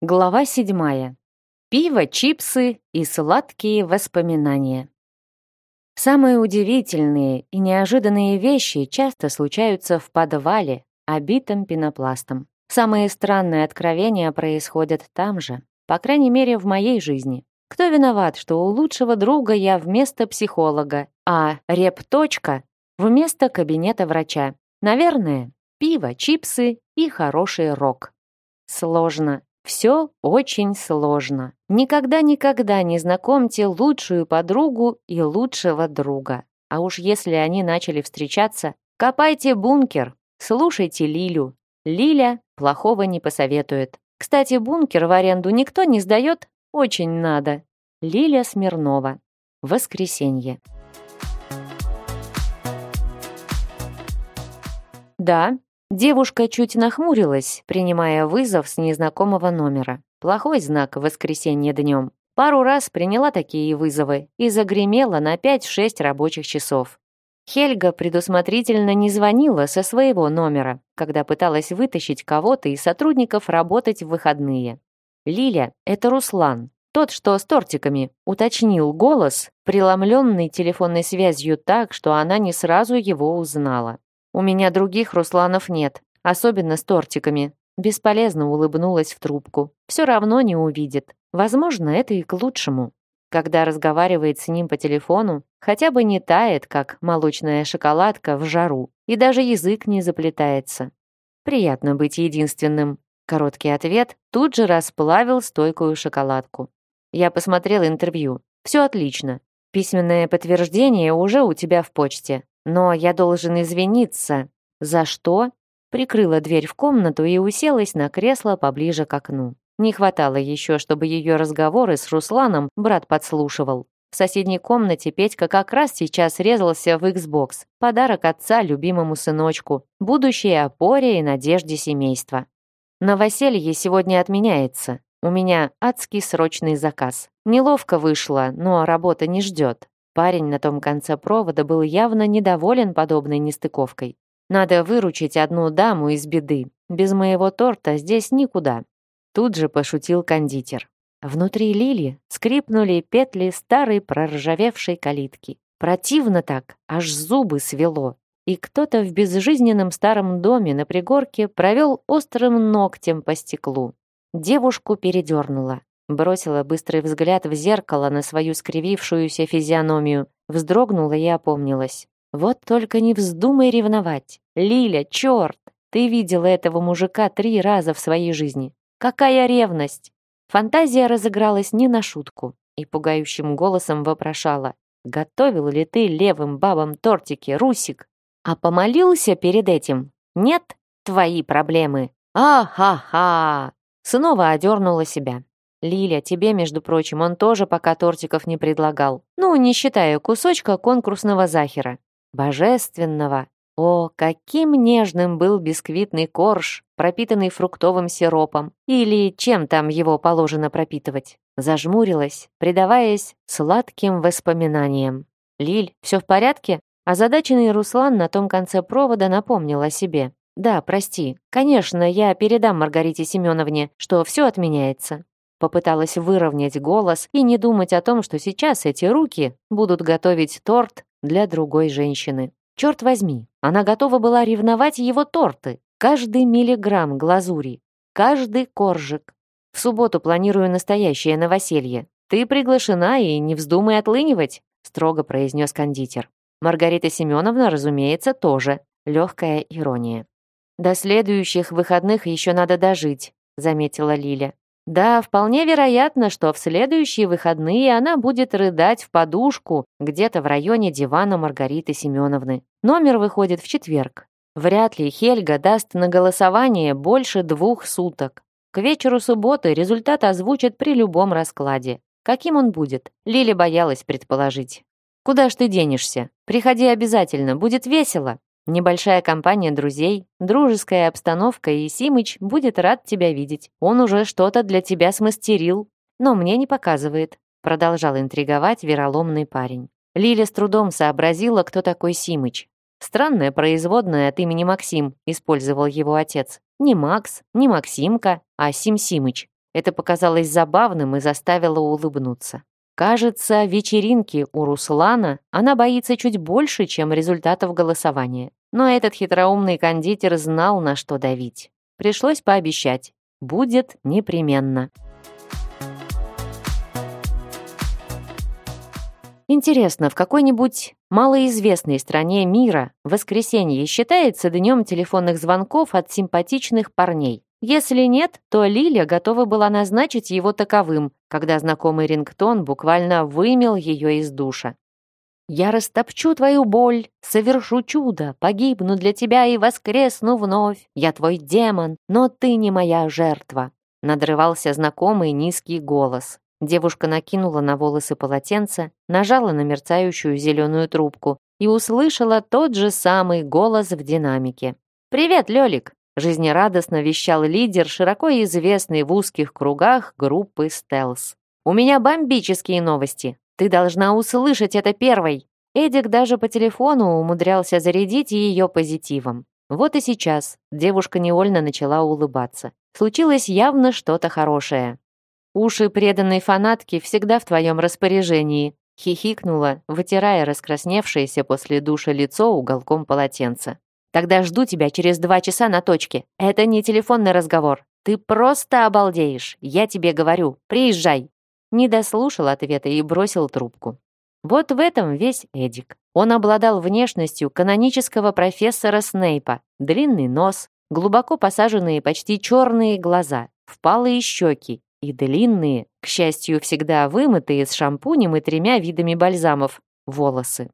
Глава седьмая. Пиво, чипсы и сладкие воспоминания. Самые удивительные и неожиданные вещи часто случаются в подвале, обитом пенопластом. Самые странные откровения происходят там же, по крайней мере, в моей жизни. Кто виноват, что у лучшего друга я вместо психолога, а реп-точка вместо кабинета врача? Наверное, пиво, чипсы и хороший рок. Сложно, все очень сложно. Никогда-никогда не знакомьте лучшую подругу и лучшего друга. А уж если они начали встречаться, копайте бункер, слушайте Лилю. Лиля плохого не посоветует. Кстати, бункер в аренду никто не сдает, очень надо. Лиля Смирнова. Воскресенье. Да, Девушка чуть нахмурилась, принимая вызов с незнакомого номера. Плохой знак в воскресенье днем. Пару раз приняла такие вызовы и загремела на 5-6 рабочих часов. Хельга предусмотрительно не звонила со своего номера, когда пыталась вытащить кого-то из сотрудников работать в выходные. «Лиля, это Руслан, тот, что с тортиками», уточнил голос, преломленный телефонной связью так, что она не сразу его узнала. У меня других Русланов нет, особенно с тортиками. Бесполезно улыбнулась в трубку. Все равно не увидит. Возможно, это и к лучшему. Когда разговаривает с ним по телефону, хотя бы не тает, как молочная шоколадка в жару, и даже язык не заплетается. Приятно быть единственным. Короткий ответ тут же расплавил стойкую шоколадку. Я посмотрел интервью. Все отлично. Письменное подтверждение уже у тебя в почте. Но я должен извиниться. За что? Прикрыла дверь в комнату и уселась на кресло поближе к окну. Не хватало еще, чтобы ее разговоры с Русланом брат подслушивал. В соседней комнате Петька как раз сейчас резался в Xbox. Подарок отца любимому сыночку, будущей опоре и надежде семейства. Новоселье сегодня отменяется. У меня адский срочный заказ. Неловко вышло, но работа не ждет. Парень на том конце провода был явно недоволен подобной нестыковкой. Надо выручить одну даму из беды. Без моего торта здесь никуда. Тут же пошутил кондитер. Внутри Лили скрипнули петли старой проржавевшей калитки. Противно так, аж зубы свело. И кто-то в безжизненном старом доме на пригорке провел острым ногтем по стеклу. Девушку передернуло. Бросила быстрый взгляд в зеркало на свою скривившуюся физиономию, вздрогнула и опомнилась. «Вот только не вздумай ревновать! Лиля, черт! Ты видела этого мужика три раза в своей жизни! Какая ревность!» Фантазия разыгралась не на шутку и пугающим голосом вопрошала. «Готовил ли ты левым бабам тортики, Русик? А помолился перед этим? Нет? Твои проблемы! А-ха-ха!» Снова одернула себя. Лиля, тебе, между прочим, он тоже пока тортиков не предлагал. Ну, не считая кусочка конкурсного захера. Божественного. О, каким нежным был бисквитный корж, пропитанный фруктовым сиропом. Или чем там его положено пропитывать. Зажмурилась, предаваясь сладким воспоминаниям. «Лиль, все в порядке?» Озадаченный Руслан на том конце провода напомнил о себе. «Да, прости. Конечно, я передам Маргарите Семеновне, что все отменяется. Попыталась выровнять голос и не думать о том, что сейчас эти руки будут готовить торт для другой женщины. Черт возьми, она готова была ревновать его торты. Каждый миллиграмм глазури, каждый коржик. В субботу планирую настоящее новоселье. Ты приглашена и не вздумай отлынивать, строго произнес кондитер. Маргарита Семеновна, разумеется, тоже. Легкая ирония. До следующих выходных еще надо дожить, заметила Лиля. Да, вполне вероятно, что в следующие выходные она будет рыдать в подушку где-то в районе дивана Маргариты Семеновны. Номер выходит в четверг. Вряд ли Хельга даст на голосование больше двух суток. К вечеру субботы результат озвучат при любом раскладе. Каким он будет? Лили боялась предположить. «Куда ж ты денешься? Приходи обязательно, будет весело». Небольшая компания друзей, дружеская обстановка, и Симыч будет рад тебя видеть. Он уже что-то для тебя смастерил, но мне не показывает», продолжал интриговать вероломный парень. Лиля с трудом сообразила, кто такой Симыч. Странное производное от имени Максим использовал его отец. Не Макс, не Максимка, а Сим Симыч. Это показалось забавным и заставило улыбнуться. Кажется, вечеринки у Руслана она боится чуть больше, чем результатов голосования. Но этот хитроумный кондитер знал, на что давить. Пришлось пообещать. Будет непременно. Интересно, в какой-нибудь малоизвестной стране мира воскресенье считается днем телефонных звонков от симпатичных парней? Если нет, то Лиля готова была назначить его таковым, когда знакомый рингтон буквально вымел ее из душа. «Я растопчу твою боль, совершу чудо, погибну для тебя и воскресну вновь. Я твой демон, но ты не моя жертва», надрывался знакомый низкий голос. Девушка накинула на волосы полотенце, нажала на мерцающую зеленую трубку и услышала тот же самый голос в динамике. «Привет, Лёлик!» – жизнерадостно вещал лидер, широко известный в узких кругах группы «Стелс». «У меня бомбические новости. Ты должна услышать это первой!» Эдик даже по телефону умудрялся зарядить ее позитивом. Вот и сейчас девушка невольно начала улыбаться. Случилось явно что-то хорошее. Уши преданной фанатки всегда в твоем распоряжении», хихикнула, вытирая раскрасневшееся после душа лицо уголком полотенца. «Тогда жду тебя через два часа на точке. Это не телефонный разговор. Ты просто обалдеешь. Я тебе говорю. Приезжай». Не дослушал ответа и бросил трубку. Вот в этом весь Эдик. Он обладал внешностью канонического профессора Снейпа. Длинный нос, глубоко посаженные почти черные глаза, впалые щеки и длинные, к счастью, всегда вымытые с шампунем и тремя видами бальзамов, волосы.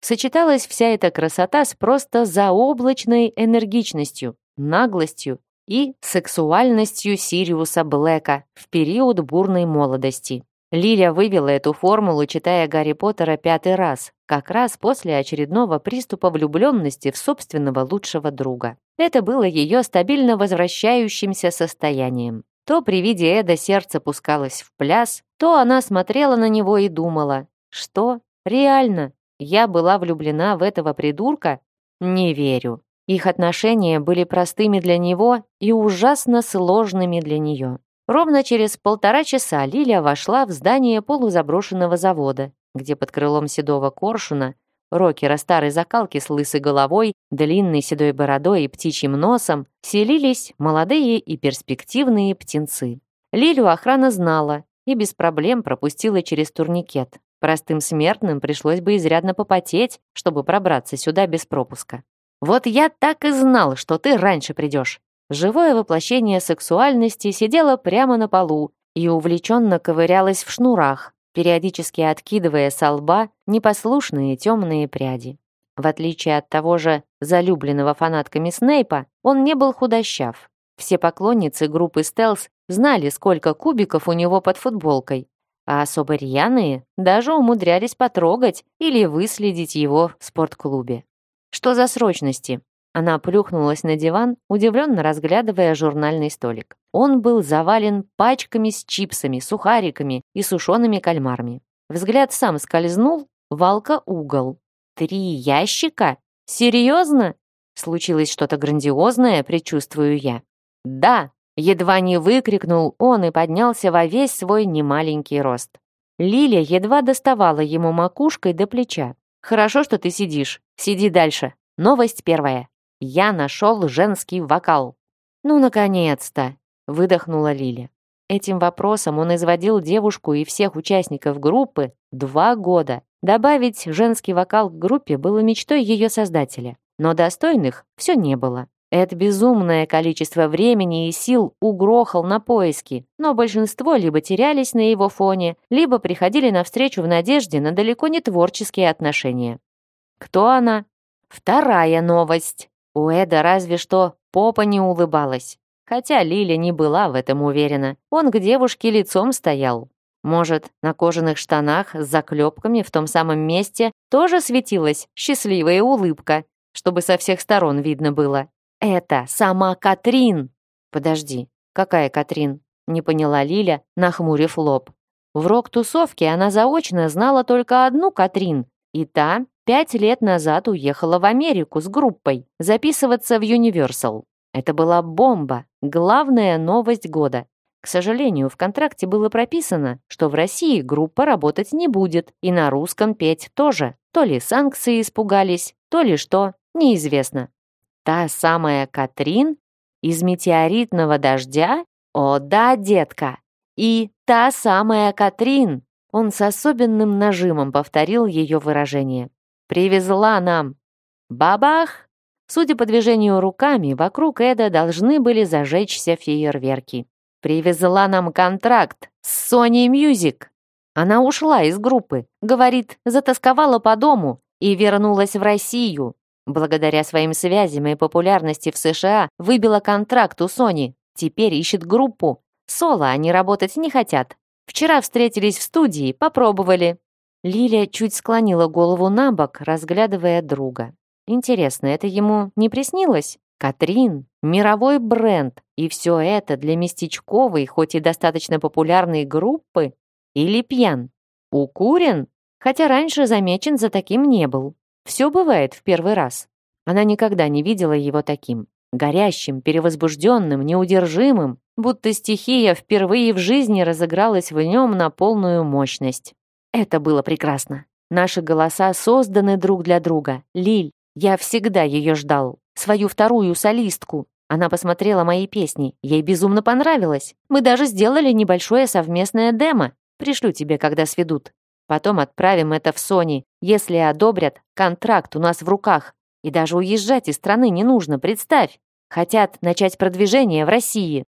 Сочеталась вся эта красота с просто заоблачной энергичностью, наглостью и сексуальностью Сириуса Блэка в период бурной молодости. Лиля вывела эту формулу, читая Гарри Поттера пятый раз, как раз после очередного приступа влюбленности в собственного лучшего друга. Это было ее стабильно возвращающимся состоянием. То при виде Эда сердце пускалось в пляс, то она смотрела на него и думала, что, реально, я была влюблена в этого придурка? Не верю. Их отношения были простыми для него и ужасно сложными для нее. Ровно через полтора часа Лиля вошла в здание полузаброшенного завода, где под крылом седого коршуна рокера старой закалки с лысой головой, длинной седой бородой и птичьим носом, селились молодые и перспективные птенцы. Лилю охрана знала и без проблем пропустила через турникет. Простым смертным пришлось бы изрядно попотеть, чтобы пробраться сюда без пропуска. «Вот я так и знал, что ты раньше придешь». Живое воплощение сексуальности сидело прямо на полу и увлеченно ковырялось в шнурах, периодически откидывая со лба непослушные темные пряди. В отличие от того же залюбленного фанатками Снейпа, он не был худощав. Все поклонницы группы «Стелс» знали, сколько кубиков у него под футболкой, а особо рьяные даже умудрялись потрогать или выследить его в спортклубе. Что за срочности? Она плюхнулась на диван, удивленно разглядывая журнальный столик. Он был завален пачками с чипсами, сухариками и сушеными кальмарами. Взгляд сам скользнул, валка угол. «Три ящика? Серьезно?» Случилось что-то грандиозное, предчувствую я. «Да!» — едва не выкрикнул он и поднялся во весь свой немаленький рост. Лиля едва доставала ему макушкой до плеча. «Хорошо, что ты сидишь. Сиди дальше. Новость первая. Я нашел женский вокал». «Ну, наконец-то!» — выдохнула Лиля. Этим вопросом он изводил девушку и всех участников группы два года. Добавить женский вокал к группе было мечтой ее создателя, но достойных все не было. Это безумное количество времени и сил угрохал на поиски, но большинство либо терялись на его фоне, либо приходили навстречу в надежде на далеко не творческие отношения. Кто она? Вторая новость. У Эда разве что попа не улыбалась. Хотя Лиля не была в этом уверена. Он к девушке лицом стоял. Может, на кожаных штанах с заклепками в том самом месте тоже светилась счастливая улыбка, чтобы со всех сторон видно было. «Это сама Катрин!» «Подожди, какая Катрин?» не поняла Лиля, нахмурив лоб. В рок-тусовке она заочно знала только одну Катрин, и та пять лет назад уехала в Америку с группой записываться в Universal. Это была бомба, главная новость года. К сожалению, в контракте было прописано, что в России группа работать не будет, и на русском петь тоже. То ли санкции испугались, то ли что, неизвестно. Та самая Катрин из метеоритного дождя? О да, детка! И та самая Катрин! Он с особенным нажимом повторил ее выражение. «Привезла нам!» Бабах! Судя по движению руками, вокруг Эда должны были зажечься фейерверки. «Привезла нам контракт с Sony Music!» Она ушла из группы, говорит, затасковала по дому и вернулась в Россию. Благодаря своим связям и популярности в США выбила контракт у Sony. Теперь ищет группу. Соло они работать не хотят. Вчера встретились в студии, попробовали. Лилия чуть склонила голову на бок, разглядывая друга. Интересно, это ему не приснилось? Катрин, мировой бренд, и все это для местечковой, хоть и достаточно популярной группы? Или пьян? Укурен? Хотя раньше замечен за таким не был. Все бывает в первый раз. Она никогда не видела его таким. Горящим, перевозбужденным, неудержимым, будто стихия впервые в жизни разыгралась в нем на полную мощность. Это было прекрасно. Наши голоса созданы друг для друга. Лиль, я всегда ее ждал. Свою вторую солистку. Она посмотрела мои песни. Ей безумно понравилось. Мы даже сделали небольшое совместное демо. Пришлю тебе, когда сведут. Потом отправим это в Sony. Если одобрят, контракт у нас в руках. И даже уезжать из страны не нужно, представь. Хотят начать продвижение в России.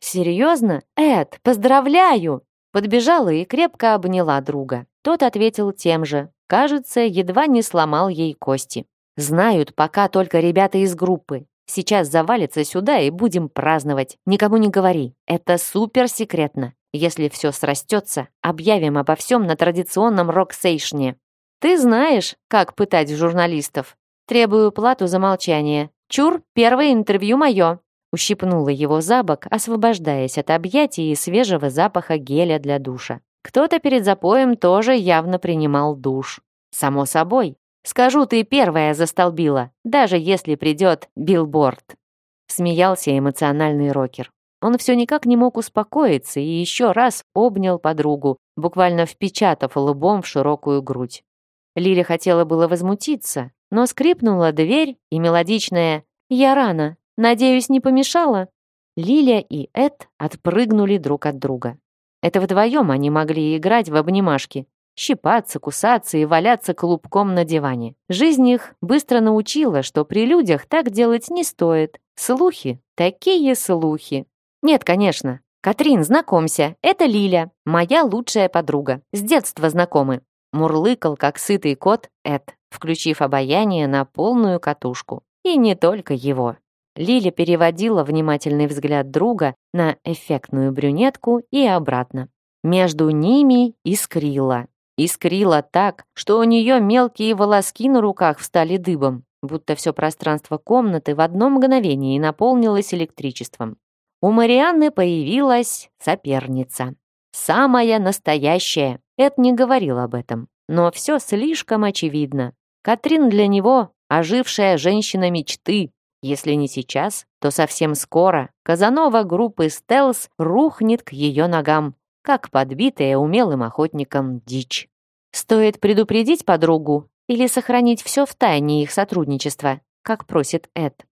Серьезно? Эд, поздравляю! Подбежала и крепко обняла друга. Тот ответил тем же. Кажется, едва не сломал ей кости. Знают пока только ребята из группы. Сейчас завалится сюда и будем праздновать. Никому не говори. Это супер секретно. Если все срастется, объявим обо всем на традиционном рок-сейшне. Ты знаешь, как пытать журналистов? Требую плату за молчание. Чур, первое интервью мое. Ущипнула его за бок, освобождаясь от объятий и свежего запаха геля для душа. Кто-то перед запоем тоже явно принимал душ. Само собой. Скажу, ты первая застолбила, даже если придет билборд. Смеялся эмоциональный рокер. Он все никак не мог успокоиться и еще раз обнял подругу, буквально впечатав лбом в широкую грудь. Лиля хотела было возмутиться, но скрипнула дверь, и мелодичная «Я рано, надеюсь, не помешала?» Лиля и Эд отпрыгнули друг от друга. Это вдвоем они могли играть в обнимашки, щипаться, кусаться и валяться клубком на диване. Жизнь их быстро научила, что при людях так делать не стоит. Слухи, такие слухи. Нет, конечно. Катрин, знакомься, это Лиля, моя лучшая подруга. С детства знакомы. Мурлыкал, как сытый кот, Эд, включив обаяние на полную катушку. И не только его. Лиля переводила внимательный взгляд друга на эффектную брюнетку и обратно. Между ними искрила. Искрила так, что у нее мелкие волоски на руках встали дыбом, будто все пространство комнаты в одно мгновение наполнилось электричеством у Марианны появилась соперница. Самая настоящая. Эд не говорил об этом. Но все слишком очевидно. Катрин для него – ожившая женщина мечты. Если не сейчас, то совсем скоро Казанова группы «Стелс» рухнет к ее ногам, как подбитая умелым охотником дичь. Стоит предупредить подругу или сохранить все в тайне их сотрудничества, как просит Эд.